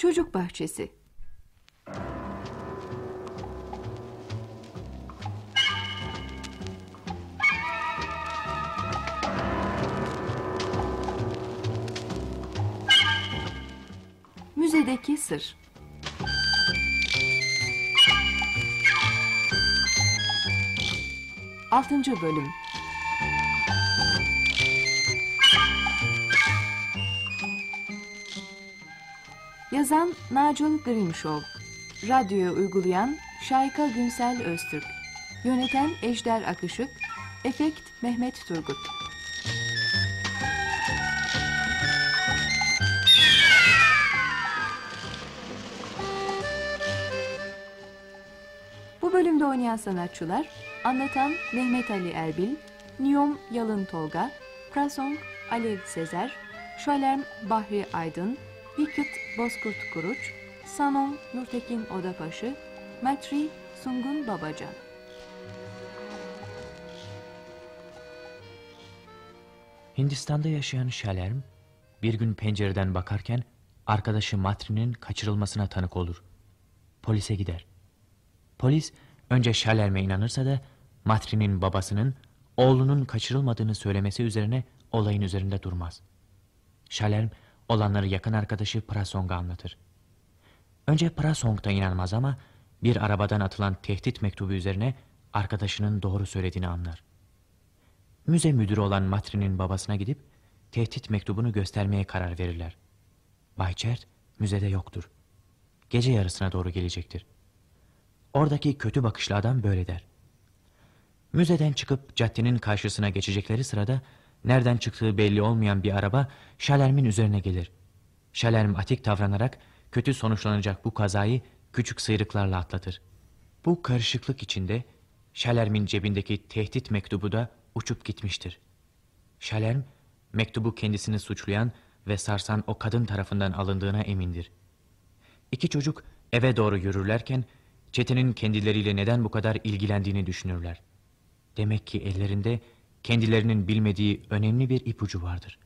Çocuk Bahçesi. Müzedeki Sır. Altıncı Bölüm Yazan Nigel Grimshaw Radyoya uygulayan Şayka Günsel Öztürk. Yöneten Ejder Akışık. Efekt Mehmet Turgut. Bu bölümde oynayan sanatçılar Anlatan Mehmet Ali Erbil Niyom Yalın Tolga Prasong Alev Sezer Şalerm Bahri Aydın Hikmet Bozkurt Kuruç Sanon Nurtekin Odapaşı Matri Sungun Babacan Hindistan'da yaşayan Şalerm bir gün pencereden bakarken arkadaşı Matri'nin kaçırılmasına tanık olur. Polise gider. Polis önce Şalerm'e inanırsa da Matri'nin babasının oğlunun kaçırılmadığını söylemesi üzerine olayın üzerinde durmaz. Şalerm olanları yakın arkadaşı Prasong'a anlatır. Önce Prasong da inanmaz ama bir arabadan atılan tehdit mektubu üzerine arkadaşının doğru söylediğini anlar. Müze müdürü olan Matri'nin babasına gidip tehdit mektubunu göstermeye karar verirler. Bay Chert müzede yoktur. Gece yarısına doğru gelecektir. Oradaki kötü bakışlı adam böyle der. Müzeden çıkıp caddenin karşısına geçecekleri sırada nereden çıktığı belli olmayan bir araba Şalerm'in üzerine gelir. Şalerm atik davranarak kötü sonuçlanacak bu kazayı küçük sıyrıklarla atlatır. Bu karışıklık içinde Şalerm'in cebindeki tehdit mektubu da uçup gitmiştir. Şalerm mektubu kendisini suçlayan ve sarsan o kadın tarafından alındığına emindir. İki çocuk eve doğru yürürlerken çetenin kendileriyle neden bu kadar ilgilendiğini düşünürler. Demek ki ellerinde kendilerinin bilmediği önemli bir ipucu vardır.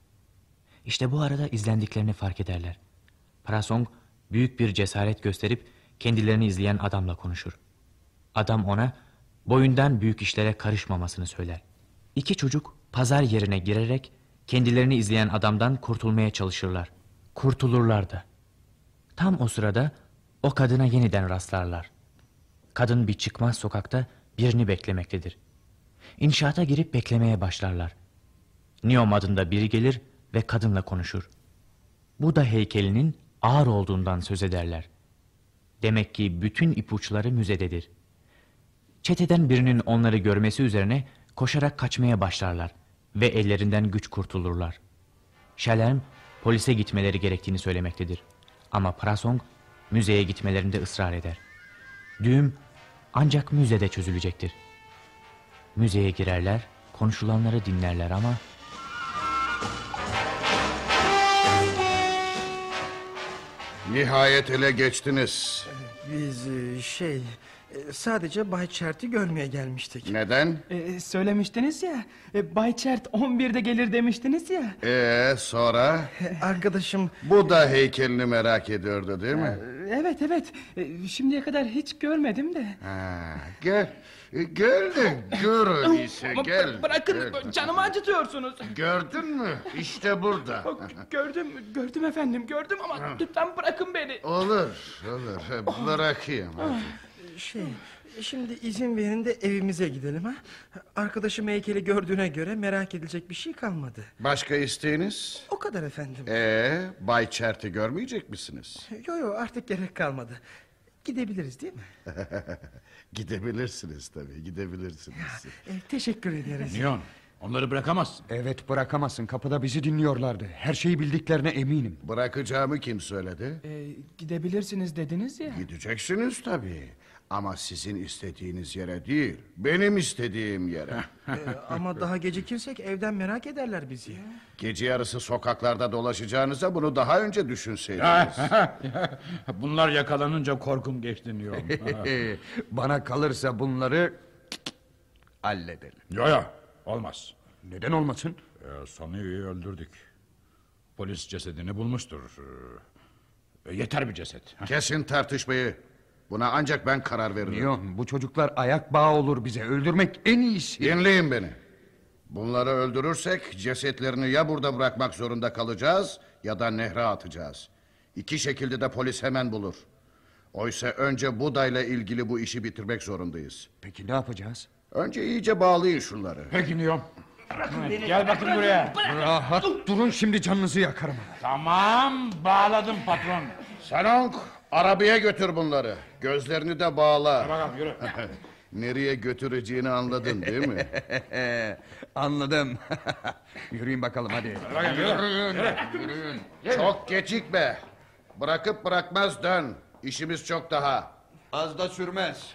İşte bu arada izlendiklerini fark ederler. Prasong büyük bir cesaret gösterip kendilerini izleyen adamla konuşur. Adam ona boyundan büyük işlere karışmamasını söyler. İki çocuk pazar yerine girerek kendilerini izleyen adamdan kurtulmaya çalışırlar. Kurtulurlar da. Tam o sırada o kadına yeniden rastlarlar. Kadın bir çıkmaz sokakta birini beklemektedir. İnşaata girip beklemeye başlarlar. Niom adında biri gelir ve kadınla konuşur. Bu da heykelinin ağır olduğundan söz ederler. Demek ki bütün ipuçları müzededir. Çeteden birinin onları görmesi üzerine koşarak kaçmaya başlarlar ve ellerinden güç kurtulurlar. Şalerm polise gitmeleri gerektiğini söylemektedir. Ama Prasong müzeye gitmelerinde ısrar eder. Düğüm ancak müzede çözülecektir. Müzeye girerler, konuşulanları dinlerler ama... Nihayet ele geçtiniz. Biz e, şey e, sadece Bay Çert'i görmeye gelmiştik. Neden? Ee, söylemiştiniz ya e, Bay Çert 11'de gelir demiştiniz ya Ee sonra? Arkadaşım Bu da heykelini merak ediyordu değil mi? Evet evet Ee, şimdiye kadar hiç görmedim de Ha, gel. E, Gel de gör öyleyse Ama gel. bı- Bırakın gel. canımı acıtıyorsunuz Gördün mü? İşte burada. Gördüm gördüm efendim gördüm ama lütfen bırakın beni Olur, olur. Bırakayım. hadi. Şey şimdi izin verin de evimize gidelim ha. Arkadaşım heykeli gördüğüne göre merak edilecek bir şey kalmadı. Başka isteğiniz? O kadar efendim. Ee, Bay Çert'i görmeyecek misiniz? Yo yo artık gerek kalmadı. Gidebiliriz değil mi? Gidebilirsiniz tabii, gidebilirsiniz. E, teşekkür ederiz. Niyon onları bırakamazsın. Evet bırakamazsın. Kapıda bizi dinliyorlardı. Her şeyi bildiklerine eminim. Bırakacağımı kim söyledi? Ee, Gidebilirsiniz dediniz ya Gideceksiniz tabii. Ama sizin istediğiniz yere değil, benim istediğim yere. E, ama daha gecikirsek evden merak ederler bizi. Gece yarısı sokaklarda dolaşacağınıza bunu daha önce düşünseydiniz. Bunlar yakalanınca korkum geçti Niyon. Bana kalırsa bunları halledelim. yo yo olmaz. Neden olmasın? Ee, Sanıyo'yu öldürdük. Polis cesedini bulmuştur. E, yeter bir ceset. Kesin tartışmayı. Buna ancak ben karar veririm. Niyon bu çocuklar ayak bağı olur bize. Öldürmek en iyisi. Dinleyin beni. Bunları öldürürsek cesetlerini ya burada bırakmak zorunda kalacağız ya da nehre atacağız. İki şekilde de polis hemen bulur. Oysa önce Buda'yla ilgili bu işi bitirmek zorundayız. Peki ne yapacağız? Önce iyice bağlayın şunları. Peki Niyom. Evet, Gel bakın buraya. Rahat durun şimdi canınızı yakarım. Tamam bağladım patron. Sanong arabaya götür bunları. Gözlerini de bağla. Bakalım yürü. Nereye götüreceğini anladın değil mi? Anladım. Yürüyün bakalım hadi. Bakalım yürü. Yürüyün. Çok gecikme. Bırakıp bırakmaz dön. İşimiz çok daha. Az da sürmez.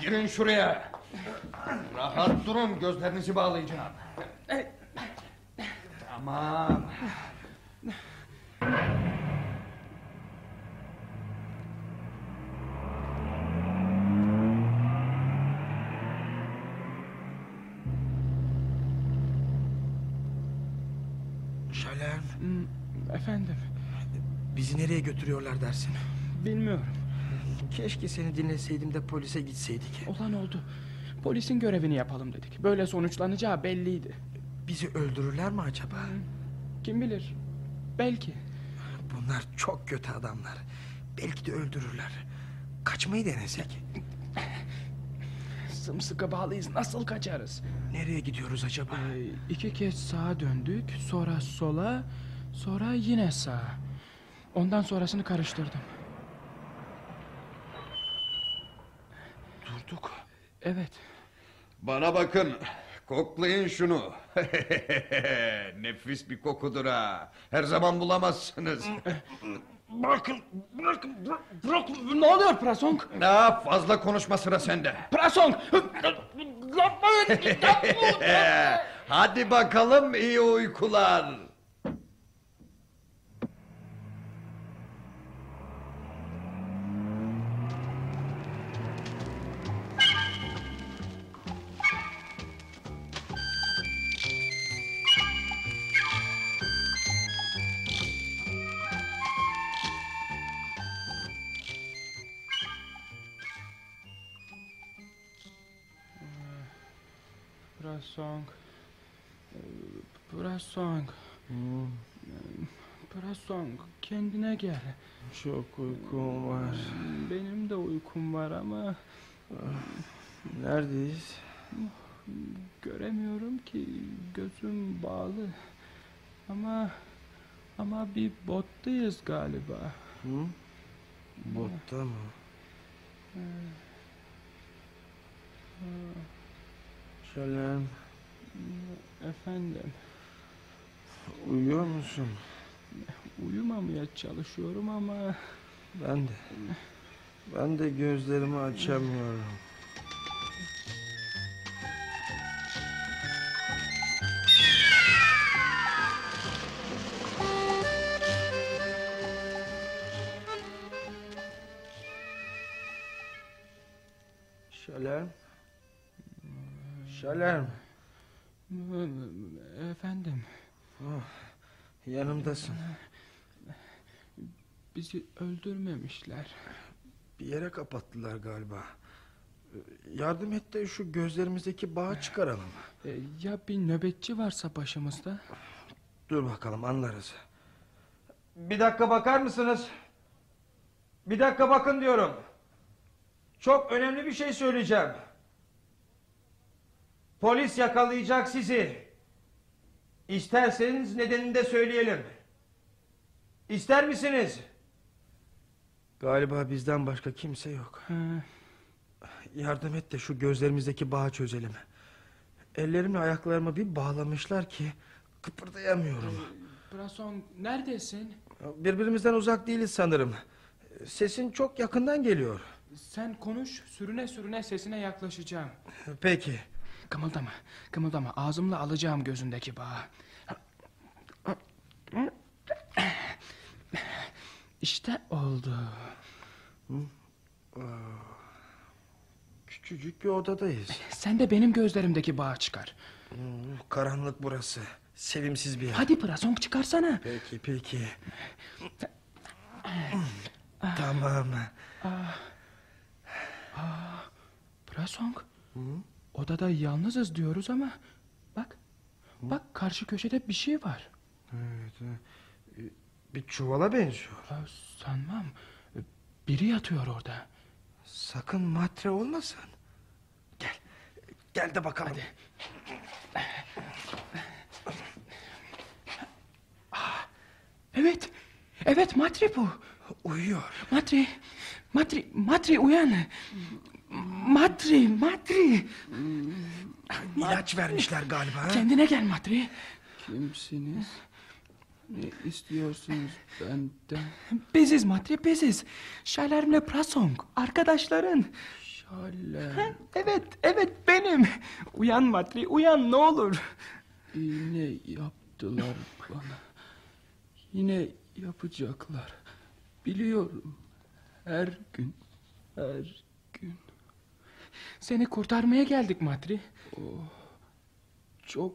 Girin şuraya. Rahat durun gözlerinizi bağlayacağım. Tamam. Şalem Efendim bizi nereye götürüyorlar dersin? bilmiyorum. Keşke seni dinleseydim de polise gitseydik. Olan oldu. Polisin görevini yapalım dedik. Böyle sonuçlanacağı belliydi. Bizi öldürürler mi acaba? Kim bilir? Belki. Bunlar çok kötü adamlar. Belki de öldürürler. Kaçmayı denesek. Sımsıkı bağlıyız. Nasıl kaçarız? Nereye gidiyoruz acaba? Ee, iki kez sağa döndük. Sonra sola. Sonra yine sağa. Ondan sonrasını karıştırdım. Durduk. Evet. Bana bakın. Koklayın şunu. Nefis bir kokudur ha. Her zaman bulamazsınız. Bırakın, bırakın, bırakın. Ne oluyor Prasong? Ne fazla konuşma sıra sende. Prasong! Yapmayın! Hadi bakalım iyi uykular. Prasong. Prasong. Prasong kendine gel. Çok uykum var. Benim de uykum var ama Neredeyiz? göremiyorum ki gözüm bağlı. Ama ama bir bottayız galiba. Hı? Botta mı? Şalem Efendim uyuyor musun? uyumamaya çalışıyorum ama Ben de. Ben de gözlerimi açamıyorum. Şalem. Şalem. Efendim Yanımdasın. bizi öldürmemişler. Bir yere kapattılar galiba. Yardım et de şu gözlerimizdeki bağı çıkaralım. E, ya bir nöbetçi varsa başımızda? Dur bakalım anlarız. Bir dakika bakar mısınız? Bir dakika bakın diyorum. Çok önemli bir şey söyleyeceğim. Polis yakalayacak sizi. İsterseniz nedenini de söyleyelim. İster misiniz? Galiba bizden başka kimse yok. Ha, Yardım et de şu gözlerimizdeki bağı çözelim. Ellerimle ayaklarımı bir bağlamışlar ki kıpırdayamıyorum. Prason neredesin? Birbirimizden uzak değiliz sanırım. Sesin çok yakından geliyor. Sen konuş, sürüne sürüne sesine yaklaşacağım. Peki. Kımıldama, kımıldama. Ağzımla alacağım gözündeki bağı. İşte oldu. Küçücük bir odadayız. Sen de benim gözlerimdeki bağı çıkar. Karanlık burası. Sevimsiz bir yer. Hadi Prasong çıkarsana. Peki peki. tamam. Prasong. Odada yalnızız diyoruz ama bak. Bak karşı köşede bir şey var. Evet, e, bir çuvala benziyor. Aa, Sanmam. Biri yatıyor orada. Sakın matre olmasın. Gel. Gel de bakalım. Hadi. Ah, Evet. Evet Matri bu. Uyuyor. Matri. Matri. Matri uyan. Matri. Matri. İlaç vermişler galiba. Kendine gel Matri. Kimsiniz? Ne istiyorsunuz benden? Biziz Matri biziz. Şalermle Prasong. Arkadaşların. Şaller, Evet evet benim. Uyan Matri uyan ne olur. iğne yaptılar bana. Yine yapacaklar. Biliyorum. Her gün, her gün. Seni kurtarmaya geldik Matri. Çok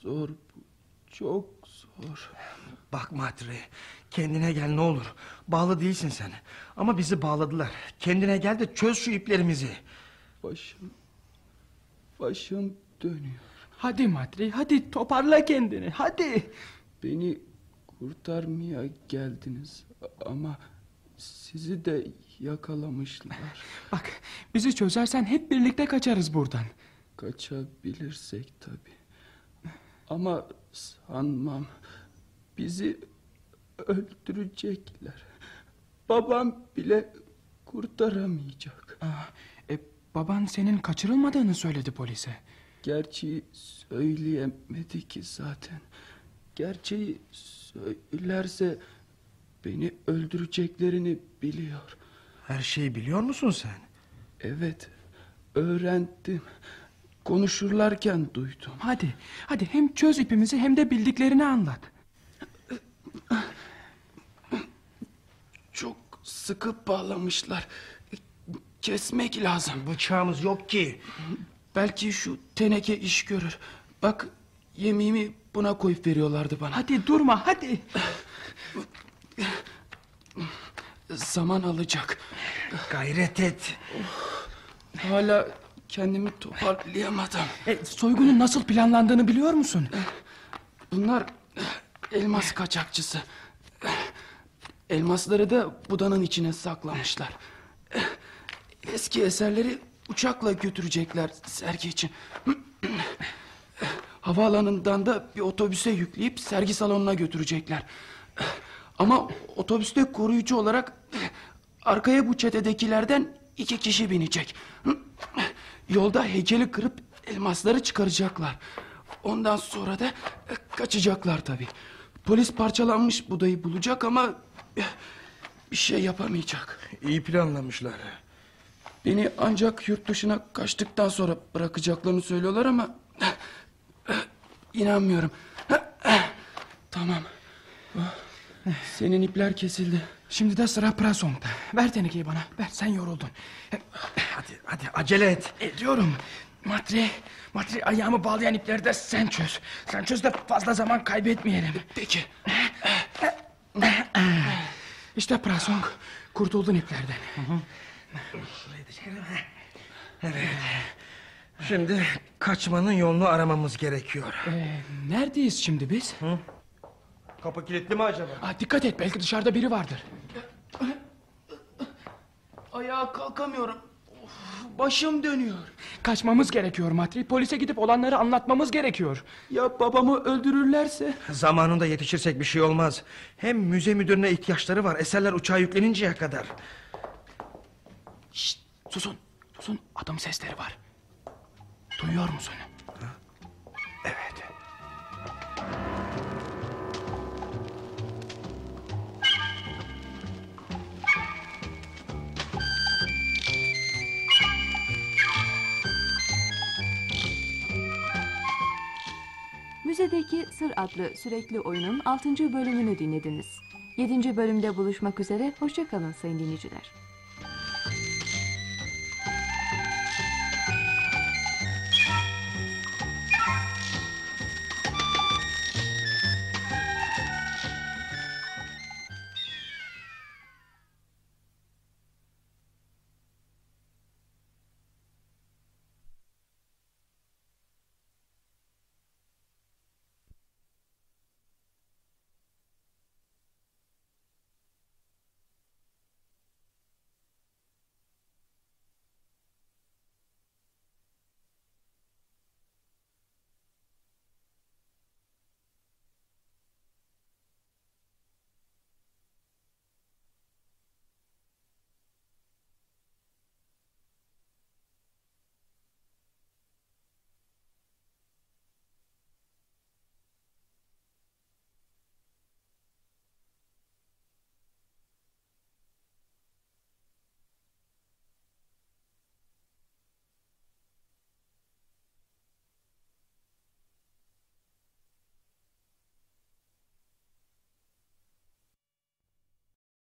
zor bu, çok zor. Bak matre. Kendine gel ne olur. Bağlı değilsin sen. Ama bizi bağladılar. Kendine gel de çöz şu iplerimizi. Başım, başım dönüyor. Hadi Matri hadi toparla kendini hadi. Beni kurtarmaya geldiniz ama sizi de yakalamışlar. Bak bizi çözersen hep birlikte kaçarız buradan. Kaçabilirsek tabii. Ama sanmam. Bizi öldürecekler. Babam bile kurtaramayacak. Aa, e, baban senin kaçırılmadığını söyledi polise. Gerçeği söyleyemedi ki zaten. Gerçeği söylerse beni öldüreceklerini biliyor. Her şeyi biliyor musun sen? Evet, öğrendim. Konuşurlarken duydum. Hadi hadi hem çöz ipimizi hem de bildiklerini anlat. Çok sıkı bağlamışlar. Kesmek lazım. Bıçağımız yok ki. Belki şu teneke iş görür. Bak yemeğimi buna koyup veriyorlardı bana. Hadi durma hadi. Zaman alacak. Gayret et. Hala kendimi toparlayamadım. E, soygunun nasıl planlandığını biliyor musun? Bunlar elmas kaçakçısı. Elmasları da budanın içine saklamışlar. Eski eserleri uçakla götürecekler sergi için. Havaalanından da bir otobüse yükleyip sergi salonuna götürecekler. Ama otobüste koruyucu olarak arkaya bu çetedekilerden iki kişi binecek. Yolda heykeli kırıp elmasları çıkaracaklar. Ondan sonra da kaçacaklar tabii. Polis parçalanmış budayı bulacak ama bir şey yapamayacak. İyi planlamışlar. Beni ancak yurt dışına kaçtıktan sonra bırakacaklarını söylüyorlar ama inanmıyorum. Tamam. Senin ipler kesildi. Şimdi de sıra Prasong'da. Ver tenekeyi bana. Ver sen yoruldun. Hadi hadi acele et. Ediyorum. Matri, Matri ayağımı bağlayan ipleri de sen çöz. Sen çöz de fazla zaman kaybetmeyelim. Peki. İşte Prasong. Kurtuldun iplerden. Şimdi kaçmanın yolunu aramamız gerekiyor. Ee, neredeyiz şimdi biz? Kapı kilitli mi acaba? Aa, dikkat et belki dışarıda biri vardır. Ayağa kalkamıyorum. Of, başım dönüyor. Kaçmamız gerekiyor Matri. Polise gidip olanları anlatmamız gerekiyor. Ya babamı öldürürlerse? Zamanında yetişirsek bir şey olmaz. Hem müze müdürüne ihtiyaçları var. Eserler uçağa yükleninceye kadar. Şşt, susun. Susun. Adım sesleri var. Duyuyor musun? Müzedeki Sır adlı sürekli oyunun 6. bölümünü dinlediniz. 7. bölümde buluşmak üzere, hoşçakalın sayın dinleyiciler.